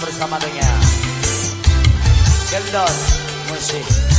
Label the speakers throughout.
Speaker 1: Bersama dengan Gendon Musik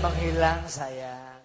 Speaker 1: menghilang saya.